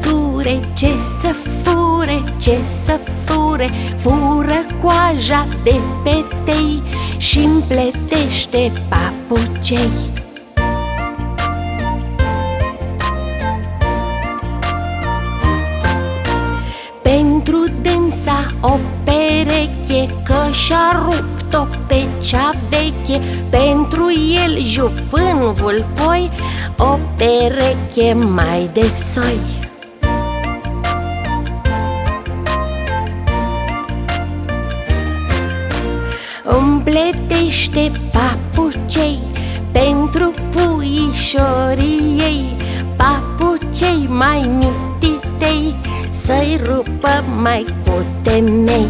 fure, ce să fure, ce să fure? Fură coaja de petei și împletește papucei Pentru dânsa o pereche Că și-a rupt-o pe cea veche. Pentru el jupân vulpoi O pereche mai de soi Împletește papucei Pentru puișorii ei Papucei mai mititei Să-i rupă mai cu temei